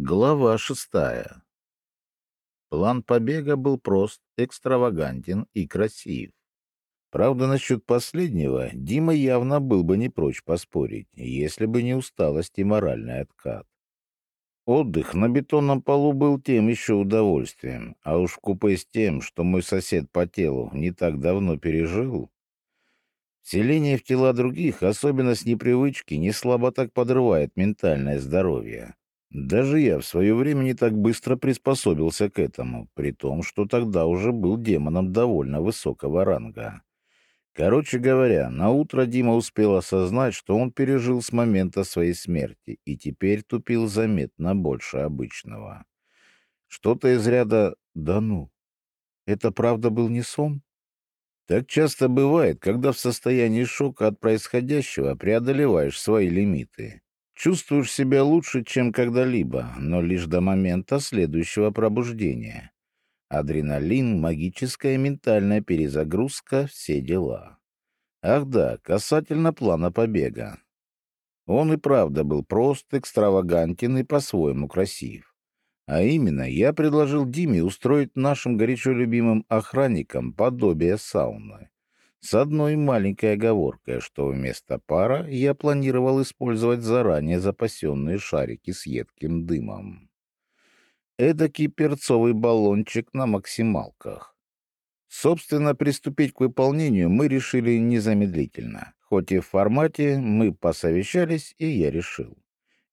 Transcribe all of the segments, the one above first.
Глава шестая. План побега был прост, экстравагантен и красив. Правда, насчет последнего Дима явно был бы не прочь поспорить, если бы не усталость и моральный откат. Отдых на бетонном полу был тем еще удовольствием, а уж в купе с тем, что мой сосед по телу не так давно пережил, Селение в тела других, особенно с непривычки, не слабо так подрывает ментальное здоровье. Даже я в свое время не так быстро приспособился к этому, при том, что тогда уже был демоном довольно высокого ранга. Короче говоря, на утро Дима успел осознать, что он пережил с момента своей смерти и теперь тупил заметно больше обычного. Что-то из ряда «да ну». Это правда был не сон? Так часто бывает, когда в состоянии шока от происходящего преодолеваешь свои лимиты. Чувствуешь себя лучше, чем когда-либо, но лишь до момента следующего пробуждения. Адреналин, магическая ментальная перезагрузка, все дела. Ах да, касательно плана побега. Он и правда был прост, экстравагантен и по-своему красив. А именно, я предложил Диме устроить нашим горячо любимым охранникам подобие сауны. С одной маленькой оговоркой, что вместо пара я планировал использовать заранее запасенные шарики с едким дымом. Эдакий перцовый баллончик на максималках. Собственно, приступить к выполнению мы решили незамедлительно. Хоть и в формате мы посовещались, и я решил.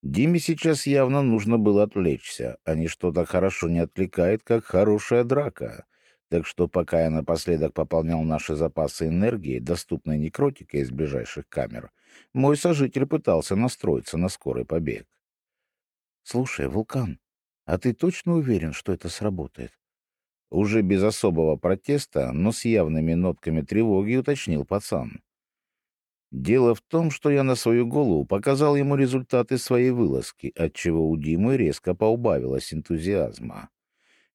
Диме сейчас явно нужно было отвлечься, а не что-то хорошо не отвлекает, как хорошая драка — так что пока я напоследок пополнял наши запасы энергии, доступной некротикой из ближайших камер, мой сожитель пытался настроиться на скорый побег. «Слушай, Вулкан, а ты точно уверен, что это сработает?» Уже без особого протеста, но с явными нотками тревоги уточнил пацан. Дело в том, что я на свою голову показал ему результаты своей вылазки, отчего у Димы резко поубавилось энтузиазма.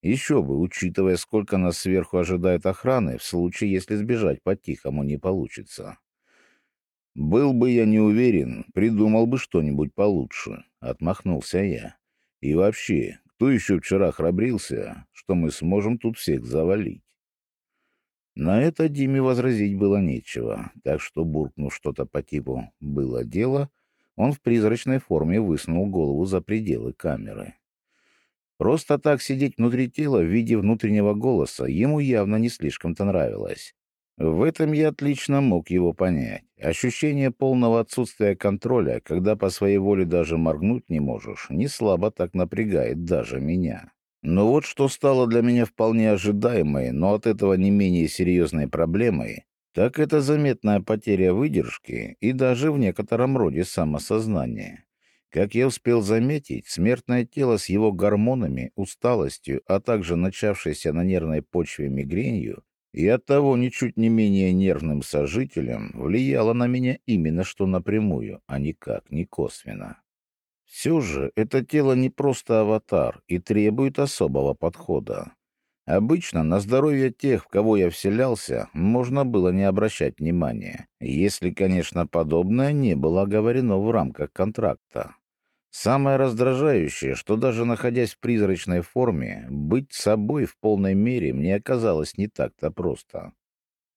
Еще бы, учитывая, сколько нас сверху ожидает охраны, в случае, если сбежать по-тихому не получится. «Был бы я не уверен, придумал бы что-нибудь получше», — отмахнулся я. «И вообще, кто еще вчера храбрился, что мы сможем тут всех завалить?» На это Диме возразить было нечего, так что, буркнув что-то по типу «было дело», он в призрачной форме высунул голову за пределы камеры. Просто так сидеть внутри тела в виде внутреннего голоса ему явно не слишком-то нравилось. В этом я отлично мог его понять. Ощущение полного отсутствия контроля, когда по своей воле даже моргнуть не можешь, не слабо так напрягает даже меня. Но вот что стало для меня вполне ожидаемой, но от этого не менее серьезной проблемой, так это заметная потеря выдержки и даже в некотором роде самосознания. Как я успел заметить, смертное тело с его гормонами, усталостью, а также начавшейся на нервной почве мигренью и оттого ничуть не менее нервным сожителем влияло на меня именно что напрямую, а никак не косвенно. Все же это тело не просто аватар и требует особого подхода. Обычно на здоровье тех, в кого я вселялся, можно было не обращать внимания, если, конечно, подобное не было оговорено в рамках контракта. Самое раздражающее, что даже находясь в призрачной форме, быть собой в полной мере мне оказалось не так-то просто.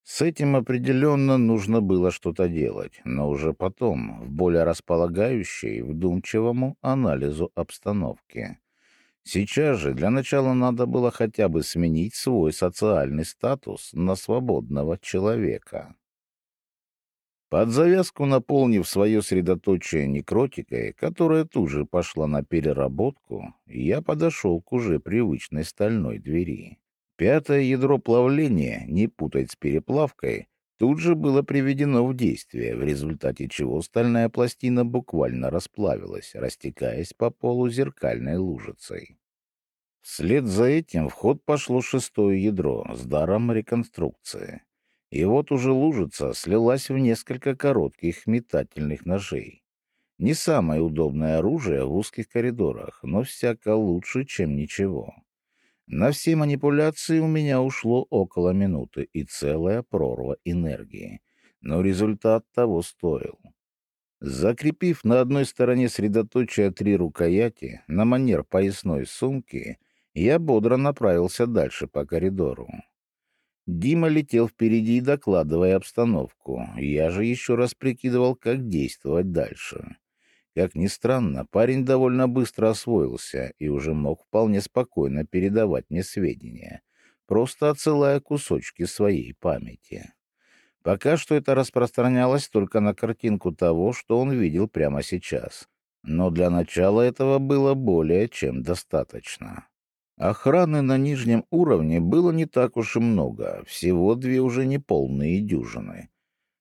С этим определенно нужно было что-то делать, но уже потом, в более располагающей, вдумчивому анализу обстановки. Сейчас же для начала надо было хотя бы сменить свой социальный статус на свободного человека. Под завязку наполнив свое средоточие некротикой, которая тут же пошла на переработку, я подошел к уже привычной стальной двери. Пятое ядро плавления, не путать с переплавкой, тут же было приведено в действие, в результате чего стальная пластина буквально расплавилась, растекаясь по полу зеркальной лужицей. Вслед за этим в ход пошло шестое ядро с даром реконструкции. И вот уже лужица слилась в несколько коротких метательных ножей. Не самое удобное оружие в узких коридорах, но всяко лучше, чем ничего. На все манипуляции у меня ушло около минуты и целая прорва энергии. Но результат того стоил. Закрепив на одной стороне средоточия три рукояти на манер поясной сумки, я бодро направился дальше по коридору. Дима летел впереди, докладывая обстановку. Я же еще раз прикидывал, как действовать дальше. Как ни странно, парень довольно быстро освоился и уже мог вполне спокойно передавать мне сведения, просто отсылая кусочки своей памяти. Пока что это распространялось только на картинку того, что он видел прямо сейчас. Но для начала этого было более чем достаточно. Охраны на нижнем уровне было не так уж и много, всего две уже неполные дюжины.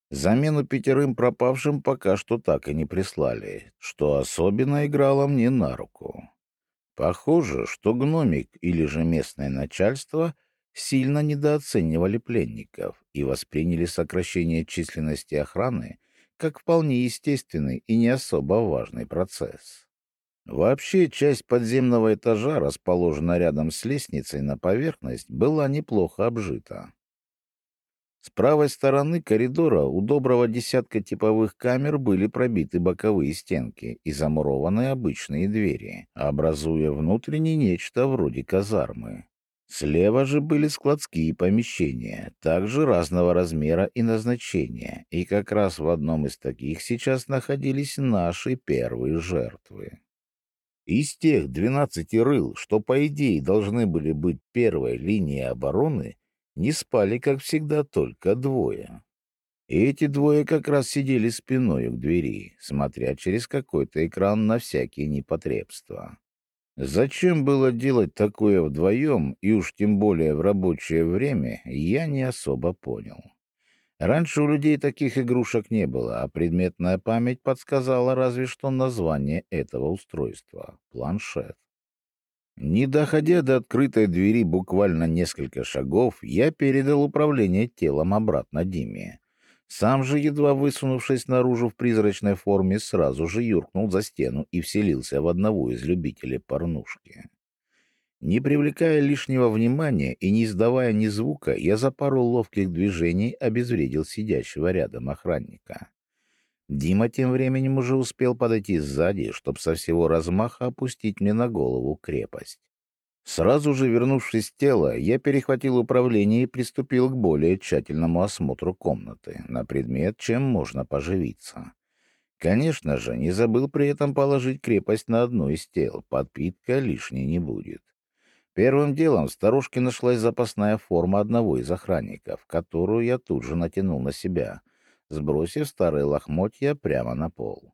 Замену пятерым пропавшим пока что так и не прислали, что особенно играло мне на руку. Похоже, что гномик или же местное начальство сильно недооценивали пленников и восприняли сокращение численности охраны как вполне естественный и не особо важный процесс. Вообще, часть подземного этажа, расположенная рядом с лестницей на поверхность, была неплохо обжита. С правой стороны коридора у доброго десятка типовых камер были пробиты боковые стенки и замурованы обычные двери, образуя внутренне нечто вроде казармы. Слева же были складские помещения, также разного размера и назначения, и как раз в одном из таких сейчас находились наши первые жертвы. Из тех двенадцати рыл, что, по идее, должны были быть первой линией обороны, не спали, как всегда, только двое. И эти двое как раз сидели спиной к двери, смотря через какой-то экран на всякие непотребства. Зачем было делать такое вдвоем, и уж тем более в рабочее время, я не особо понял. Раньше у людей таких игрушек не было, а предметная память подсказала разве что название этого устройства — планшет. Не доходя до открытой двери буквально несколько шагов, я передал управление телом обратно Диме. Сам же, едва высунувшись наружу в призрачной форме, сразу же юркнул за стену и вселился в одного из любителей порнушки. Не привлекая лишнего внимания и не издавая ни звука, я за пару ловких движений обезвредил сидящего рядом охранника. Дима тем временем уже успел подойти сзади, чтобы со всего размаха опустить мне на голову крепость. Сразу же вернувшись в тело, я перехватил управление и приступил к более тщательному осмотру комнаты на предмет, чем можно поживиться. Конечно же, не забыл при этом положить крепость на одно из тел, подпитка лишней не будет. Первым делом в старушке нашлась запасная форма одного из охранников, которую я тут же натянул на себя — сбросив старые лохмотья прямо на пол.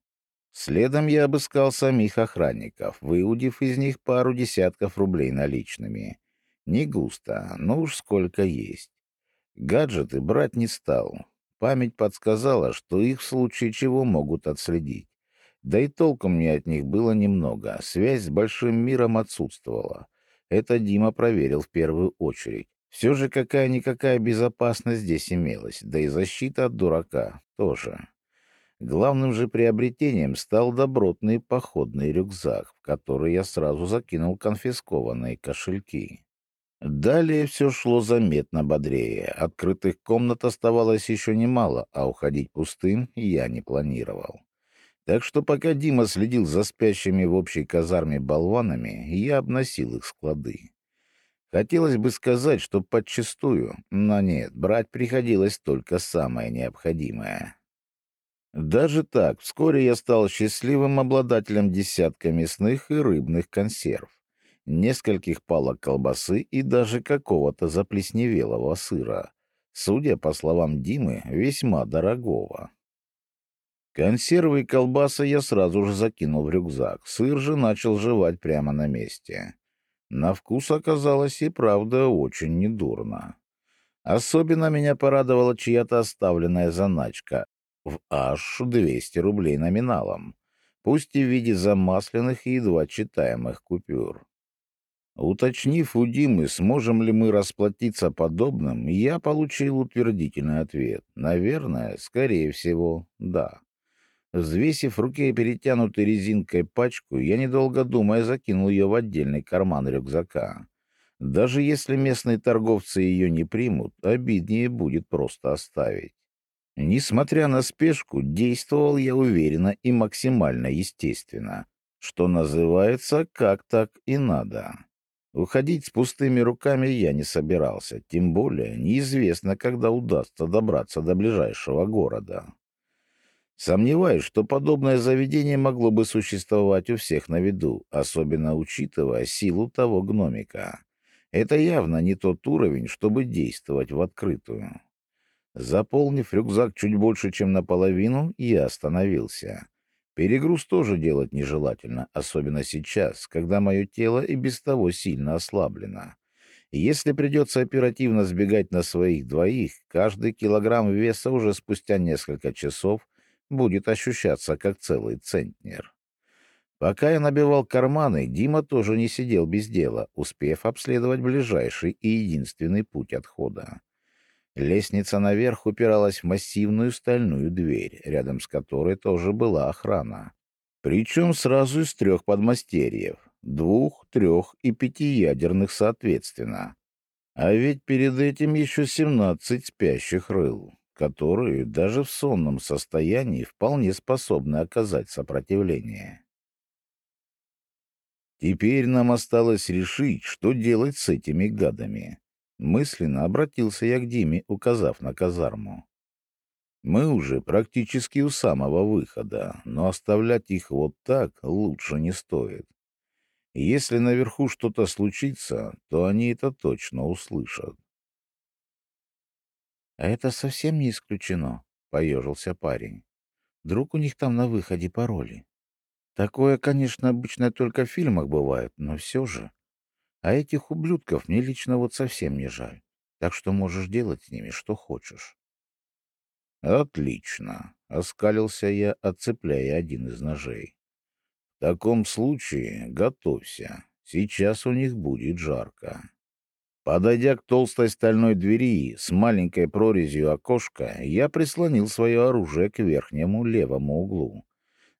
Следом я обыскал самих охранников, выудив из них пару десятков рублей наличными. Не густо, но уж сколько есть. Гаджеты брать не стал. Память подсказала, что их в случае чего могут отследить. Да и толком мне от них было немного, связь с большим миром отсутствовала. Это Дима проверил в первую очередь. Все же какая-никакая безопасность здесь имелась, да и защита от дурака тоже. Главным же приобретением стал добротный походный рюкзак, в который я сразу закинул конфискованные кошельки. Далее все шло заметно бодрее. Открытых комнат оставалось еще немало, а уходить пустым я не планировал. Так что пока Дима следил за спящими в общей казарме болванами, я обносил их склады. Хотелось бы сказать, что подчистую, но нет, брать приходилось только самое необходимое. Даже так, вскоре я стал счастливым обладателем десятка мясных и рыбных консерв, нескольких палок колбасы и даже какого-то заплесневелого сыра, судя по словам Димы, весьма дорогого. Консервы и колбасы я сразу же закинул в рюкзак, сыр же начал жевать прямо на месте. На вкус оказалось и правда очень недурно. Особенно меня порадовала чья-то оставленная заначка в аж 200 рублей номиналом, пусть и в виде замасленных и едва читаемых купюр. Уточнив у Димы, сможем ли мы расплатиться подобным, я получил утвердительный ответ. Наверное, скорее всего, да. Взвесив в руке перетянутой резинкой пачку, я, недолго думая, закинул ее в отдельный карман рюкзака. Даже если местные торговцы ее не примут, обиднее будет просто оставить. Несмотря на спешку, действовал я уверенно и максимально естественно, что называется, как так и надо. Уходить с пустыми руками я не собирался, тем более неизвестно, когда удастся добраться до ближайшего города. Сомневаюсь, что подобное заведение могло бы существовать у всех на виду, особенно учитывая силу того гномика. Это явно не тот уровень, чтобы действовать в открытую. Заполнив рюкзак чуть больше, чем наполовину, я остановился. Перегруз тоже делать нежелательно, особенно сейчас, когда мое тело и без того сильно ослаблено. Если придется оперативно сбегать на своих двоих, каждый килограмм веса уже спустя несколько часов будет ощущаться как целый центнер. Пока я набивал карманы, Дима тоже не сидел без дела, успев обследовать ближайший и единственный путь отхода. Лестница наверх упиралась в массивную стальную дверь, рядом с которой тоже была охрана. Причем сразу из трех подмастерьев, двух, трех и пяти ядерных соответственно. А ведь перед этим еще семнадцать спящих рыл которые даже в сонном состоянии вполне способны оказать сопротивление. Теперь нам осталось решить, что делать с этими гадами. Мысленно обратился я к Диме, указав на казарму. Мы уже практически у самого выхода, но оставлять их вот так лучше не стоит. Если наверху что-то случится, то они это точно услышат. «А это совсем не исключено», — поежился парень. «Вдруг у них там на выходе пароли? Такое, конечно, обычно только в фильмах бывает, но все же. А этих ублюдков мне лично вот совсем не жаль, так что можешь делать с ними что хочешь». «Отлично», — оскалился я, отцепляя один из ножей. «В таком случае готовься. Сейчас у них будет жарко». Подойдя к толстой стальной двери с маленькой прорезью окошка, я прислонил свое оружие к верхнему левому углу.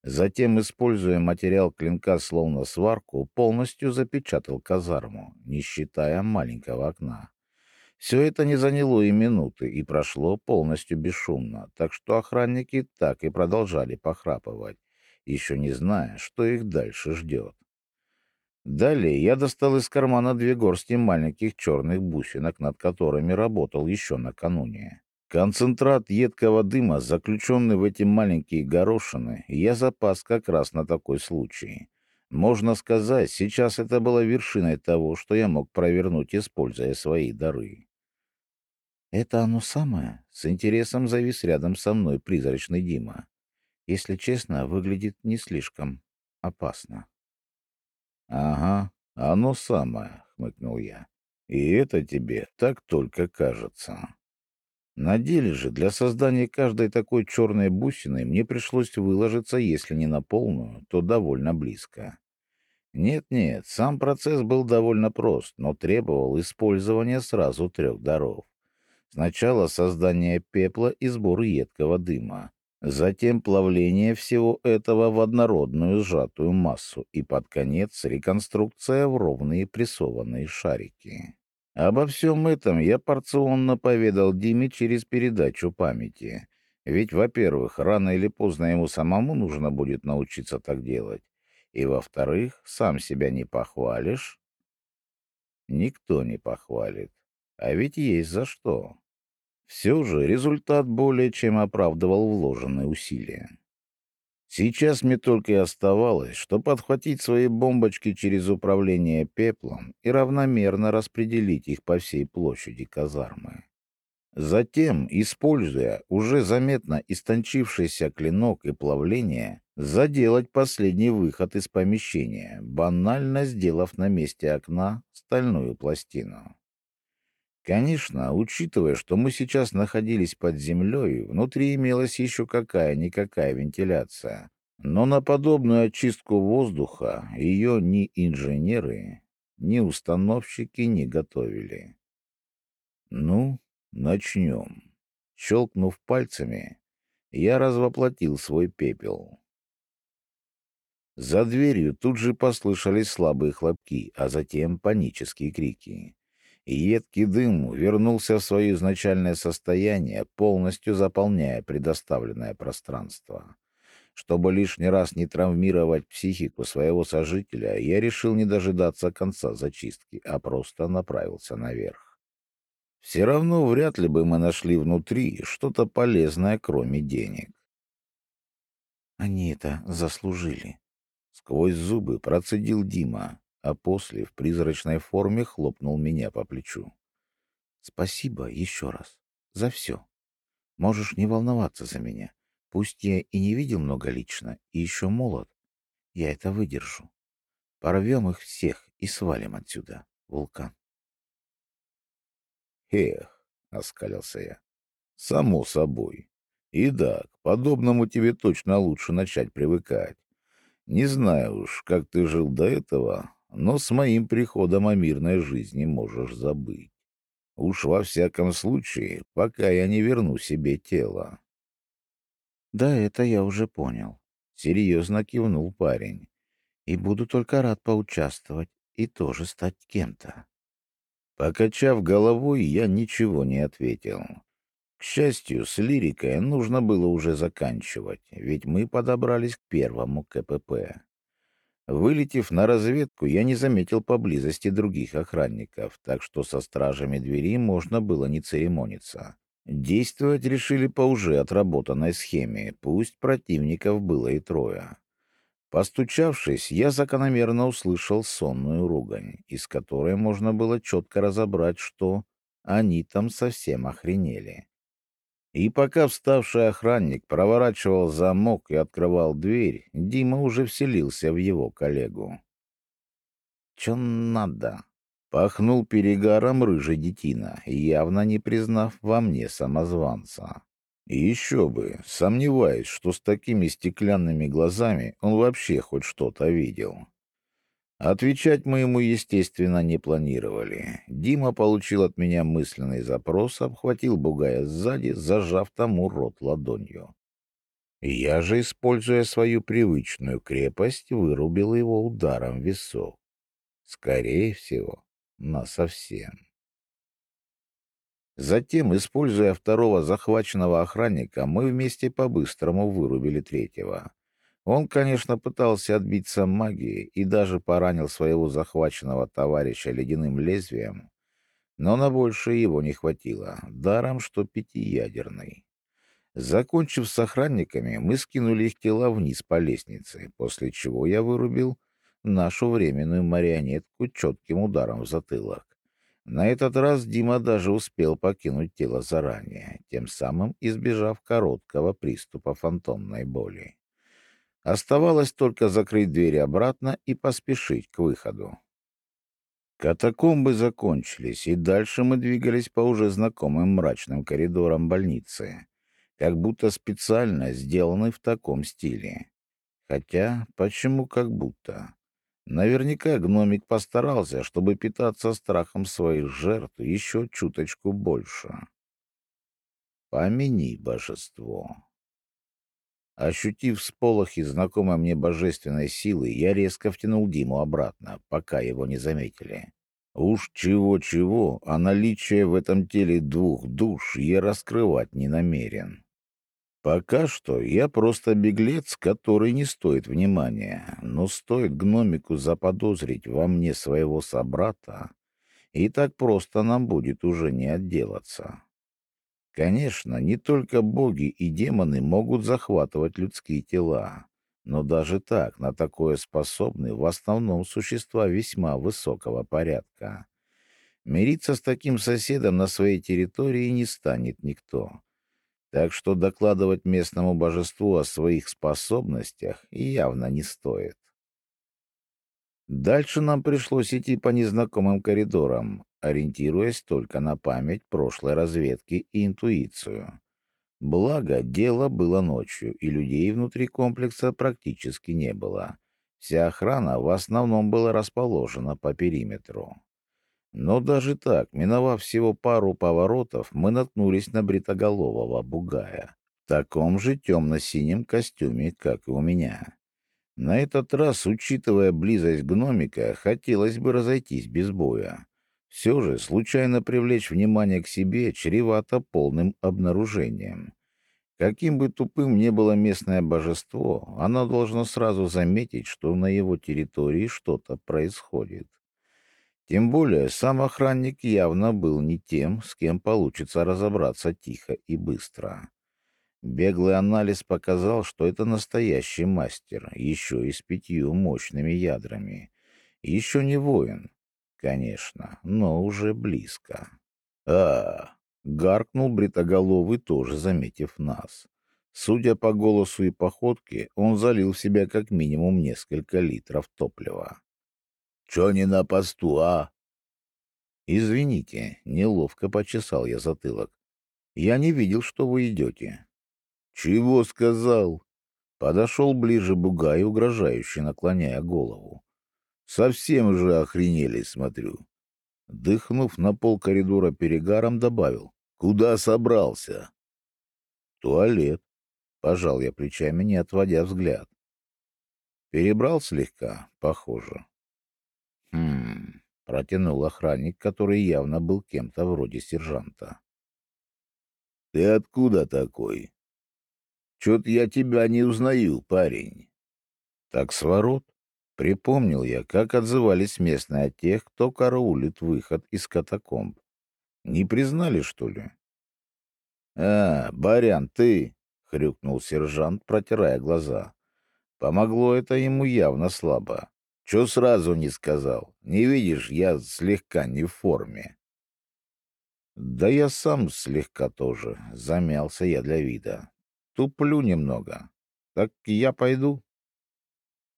Затем, используя материал клинка словно сварку, полностью запечатал казарму, не считая маленького окна. Все это не заняло и минуты и прошло полностью бесшумно, так что охранники так и продолжали похрапывать, еще не зная, что их дальше ждет. Далее я достал из кармана две горсти маленьких черных бусинок, над которыми работал еще накануне. Концентрат едкого дыма, заключенный в эти маленькие горошины, я запас как раз на такой случай. Можно сказать, сейчас это было вершиной того, что я мог провернуть, используя свои дары. «Это оно самое?» — с интересом завис рядом со мной призрачный Дима. «Если честно, выглядит не слишком опасно». «Ага, оно самое», — хмыкнул я. «И это тебе так только кажется». На деле же для создания каждой такой черной бусины мне пришлось выложиться, если не на полную, то довольно близко. Нет-нет, сам процесс был довольно прост, но требовал использования сразу трех даров. Сначала создание пепла и сбор едкого дыма, Затем плавление всего этого в однородную сжатую массу и под конец реконструкция в ровные прессованные шарики. Обо всем этом я порционно поведал Диме через передачу памяти. Ведь, во-первых, рано или поздно ему самому нужно будет научиться так делать. И, во-вторых, сам себя не похвалишь. Никто не похвалит. А ведь есть за что. Все же результат более чем оправдывал вложенные усилия. Сейчас мне только и оставалось, что подхватить свои бомбочки через управление пеплом и равномерно распределить их по всей площади казармы. Затем, используя уже заметно истончившийся клинок и плавление, заделать последний выход из помещения, банально сделав на месте окна стальную пластину. Конечно, учитывая, что мы сейчас находились под землей, внутри имелась еще какая-никакая вентиляция. Но на подобную очистку воздуха ее ни инженеры, ни установщики не готовили. Ну, начнем. Щелкнув пальцами, я развоплотил свой пепел. За дверью тут же послышались слабые хлопки, а затем панические крики. Едкий дым вернулся в свое изначальное состояние, полностью заполняя предоставленное пространство. Чтобы лишний раз не травмировать психику своего сожителя, я решил не дожидаться конца зачистки, а просто направился наверх. Все равно вряд ли бы мы нашли внутри что-то полезное, кроме денег. Они это заслужили. Сквозь зубы процедил Дима, а после в призрачной форме хлопнул меня по плечу. Спасибо еще раз. За все. Можешь не волноваться за меня. Пусть я и не видел много лично, и еще молод, я это выдержу. Порвем их всех и свалим отсюда, вулкан. «Эх», — оскалился я, — «само собой. И да, к подобному тебе точно лучше начать привыкать. Не знаю уж, как ты жил до этого, но с моим приходом о мирной жизни можешь забыть. Уж во всяком случае, пока я не верну себе тело. Да, это я уже понял. Серьезно кивнул парень. И буду только рад поучаствовать и тоже стать кем-то. Покачав головой, я ничего не ответил. К счастью, с лирикой нужно было уже заканчивать, ведь мы подобрались к первому КПП. Вылетев на разведку, я не заметил поблизости других охранников, так что со стражами двери можно было не церемониться. Действовать решили по уже отработанной схеме, пусть противников было и трое. Постучавшись, я закономерно услышал сонную ругань, из которой можно было четко разобрать, что они там совсем охренели. И пока вставший охранник проворачивал замок и открывал дверь, Дима уже вселился в его коллегу. «Чё надо?» Пахнул перегаром рыжий детина, явно не признав во мне самозванца. И еще бы, сомневаюсь, что с такими стеклянными глазами он вообще хоть что-то видел. Отвечать мы ему, естественно, не планировали. Дима получил от меня мысленный запрос, обхватил бугая сзади, зажав тому рот ладонью. Я же, используя свою привычную крепость, вырубил его ударом в висок. Скорее всего, насовсем. Затем, используя второго захваченного охранника, мы вместе по-быстрому вырубили третьего. Он, конечно, пытался отбиться магией и даже поранил своего захваченного товарища ледяным лезвием, но на большее его не хватило, даром что пятиядерный. Закончив с охранниками, мы скинули их тела вниз по лестнице, после чего я вырубил нашу временную марионетку четким ударом в затылок. На этот раз Дима даже успел покинуть тело заранее, тем самым избежав короткого приступа фантомной боли. Оставалось только закрыть двери обратно и поспешить к выходу. Катакомбы закончились, и дальше мы двигались по уже знакомым мрачным коридорам больницы, как будто специально сделаны в таком стиле. Хотя, почему как будто? Наверняка гномик постарался, чтобы питаться страхом своих жертв еще чуточку больше. Помяни божество. Ощутив сполохи знакомой мне божественной силы, я резко втянул Диму обратно, пока его не заметили. Уж чего-чего, а наличие в этом теле двух душ я раскрывать не намерен. Пока что я просто беглец, который не стоит внимания, но стоит гномику заподозрить во мне своего собрата, и так просто нам будет уже не отделаться. Конечно, не только боги и демоны могут захватывать людские тела, но даже так на такое способны в основном существа весьма высокого порядка. Мириться с таким соседом на своей территории не станет никто так что докладывать местному божеству о своих способностях явно не стоит. Дальше нам пришлось идти по незнакомым коридорам, ориентируясь только на память прошлой разведки и интуицию. Благо, дело было ночью, и людей внутри комплекса практически не было. Вся охрана в основном была расположена по периметру. Но даже так, миновав всего пару поворотов, мы наткнулись на бритоголового бугая. В таком же темно-синем костюме, как и у меня. На этот раз, учитывая близость гномика, хотелось бы разойтись без боя. Все же случайно привлечь внимание к себе чревато полным обнаружением. Каким бы тупым ни было местное божество, оно должно сразу заметить, что на его территории что-то происходит. Тем более сам охранник явно был не тем, с кем получится разобраться тихо и быстро. Беглый анализ показал, что это настоящий мастер, еще и с пятью мощными ядрами. Еще не воин, конечно, но уже близко. а Гаркнул бритоголовый, тоже заметив нас. Судя по голосу и походке, он залил в себя как минимум несколько литров топлива. — Чё не на посту, а? — Извините, неловко почесал я затылок. — Я не видел, что вы идете. — Чего сказал? Подошел ближе Бугай, угрожающе наклоняя голову. — Совсем уже охренели, смотрю. Дыхнув на пол коридора перегаром, добавил. «Куда собрался?» «Туалет», — пожал я плечами, не отводя взгляд. Перебрал слегка, похоже. «Хм...» — протянул охранник, который явно был кем-то вроде сержанта. «Ты откуда такой?» «Чё-то я тебя не узнаю, парень». «Так с ворот?» Припомнил я, как отзывались местные о тех, кто караулит выход из катакомб. Не признали, что ли? — А, Барян, ты! — хрюкнул сержант, протирая глаза. Помогло это ему явно слабо. — Чё сразу не сказал? Не видишь, я слегка не в форме. — Да я сам слегка тоже. Замялся я для вида. Туплю немного. Так я пойду?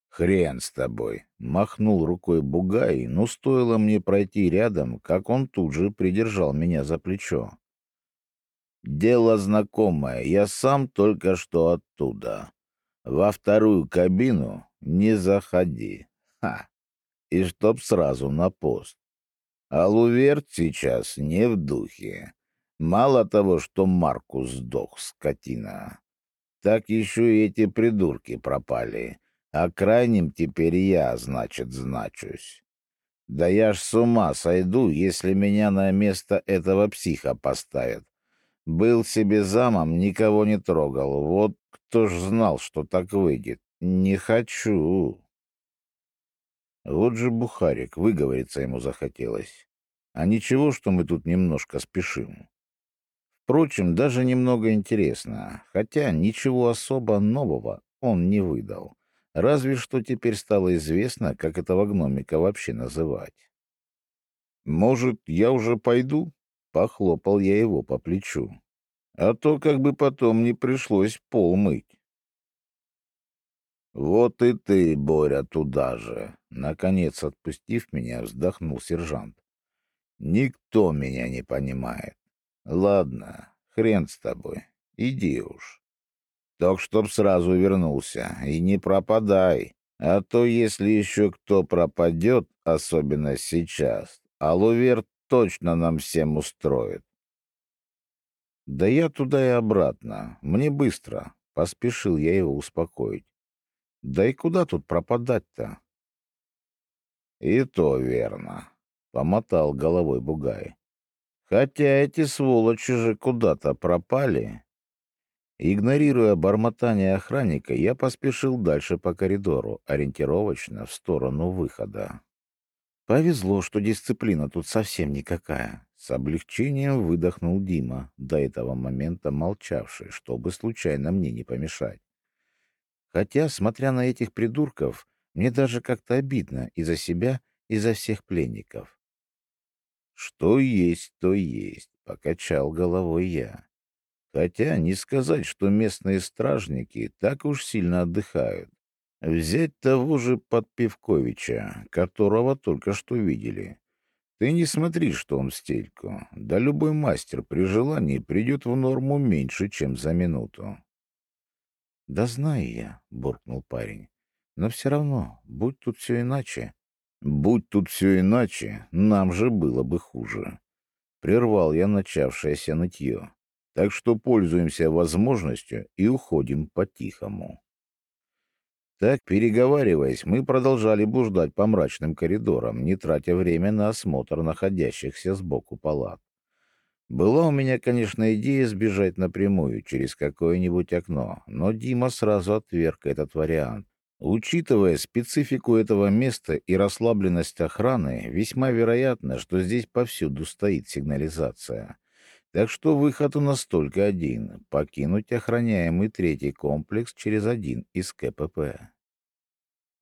«Хрен с тобой!» — махнул рукой Бугай, но стоило мне пройти рядом, как он тут же придержал меня за плечо. «Дело знакомое, я сам только что оттуда. Во вторую кабину не заходи. Ха! И чтоб сразу на пост. А Луверт сейчас не в духе. Мало того, что Маркус сдох, скотина, так еще и эти придурки пропали» А крайним теперь я, значит, значусь. Да я ж с ума сойду, если меня на место этого психа поставят. Был себе замом, никого не трогал. Вот кто ж знал, что так выйдет. Не хочу. Вот же Бухарик, выговориться ему захотелось. А ничего, что мы тут немножко спешим. Впрочем, даже немного интересно, хотя ничего особо нового он не выдал. Разве что теперь стало известно, как этого гномика вообще называть. «Может, я уже пойду?» — похлопал я его по плечу. «А то как бы потом не пришлось пол мыть». «Вот и ты, Боря, туда же!» Наконец, отпустив меня, вздохнул сержант. «Никто меня не понимает. Ладно, хрен с тобой, иди уж». Так чтоб сразу вернулся. И не пропадай. А то, если еще кто пропадет, особенно сейчас, Алувер точно нам всем устроит. Да я туда и обратно. Мне быстро. Поспешил я его успокоить. Да и куда тут пропадать-то? И то верно. Помотал головой Бугай. Хотя эти сволочи же куда-то пропали. Игнорируя бормотание охранника, я поспешил дальше по коридору, ориентировочно в сторону выхода. Повезло, что дисциплина тут совсем никакая. С облегчением выдохнул Дима, до этого момента молчавший, чтобы случайно мне не помешать. Хотя, смотря на этих придурков, мне даже как-то обидно и за себя, и за всех пленников. «Что есть, то есть», — покачал головой я. Хотя не сказать, что местные стражники так уж сильно отдыхают. Взять того же Подпевковича, которого только что видели. Ты не смотри, что он в стельку. Да любой мастер при желании придет в норму меньше, чем за минуту. — Да знаю я, — буркнул парень. — Но все равно, будь тут все иначе. — Будь тут все иначе, нам же было бы хуже. Прервал я начавшееся нытье. Так что пользуемся возможностью и уходим по-тихому. Так, переговариваясь, мы продолжали блуждать по мрачным коридорам, не тратя время на осмотр находящихся сбоку палат. Была у меня, конечно, идея сбежать напрямую через какое-нибудь окно, но Дима сразу отверг этот вариант. Учитывая специфику этого места и расслабленность охраны, весьма вероятно, что здесь повсюду стоит сигнализация. Так что выход у нас только один — покинуть охраняемый третий комплекс через один из КПП.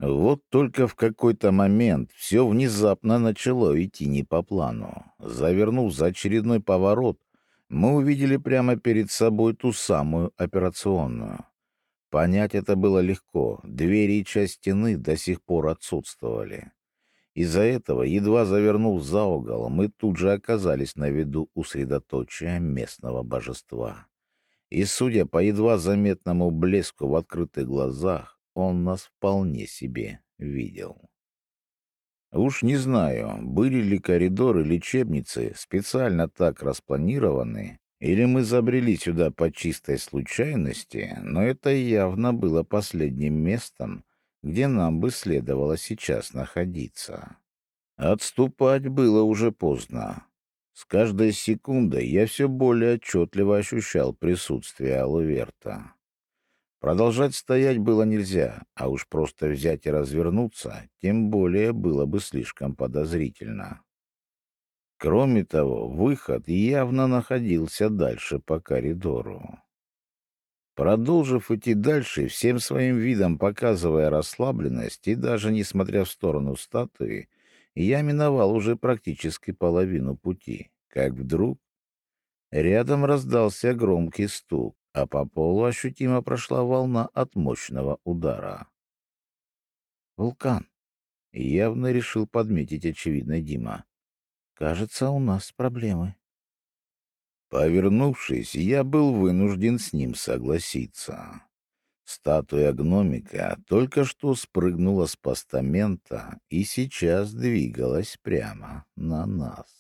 Вот только в какой-то момент все внезапно начало идти не по плану. Завернув за очередной поворот, мы увидели прямо перед собой ту самую операционную. Понять это было легко, двери и часть стены до сих пор отсутствовали. Из-за этого, едва завернув за угол, мы тут же оказались на виду у средоточия местного божества. И, судя по едва заметному блеску в открытых глазах, он нас вполне себе видел. Уж не знаю, были ли коридоры лечебницы специально так распланированы, или мы забрели сюда по чистой случайности, но это явно было последним местом, где нам бы следовало сейчас находиться. Отступать было уже поздно. С каждой секундой я все более отчетливо ощущал присутствие Алуверта. Продолжать стоять было нельзя, а уж просто взять и развернуться, тем более было бы слишком подозрительно. Кроме того, выход явно находился дальше по коридору. Продолжив идти дальше, всем своим видом показывая расслабленность и даже несмотря в сторону статуи, я миновал уже практически половину пути, как вдруг рядом раздался громкий стук, а по полу ощутимо прошла волна от мощного удара. «Вулкан!» — явно решил подметить очевидно Дима. «Кажется, у нас проблемы». Повернувшись, я был вынужден с ним согласиться. Статуя гномика только что спрыгнула с постамента и сейчас двигалась прямо на нас.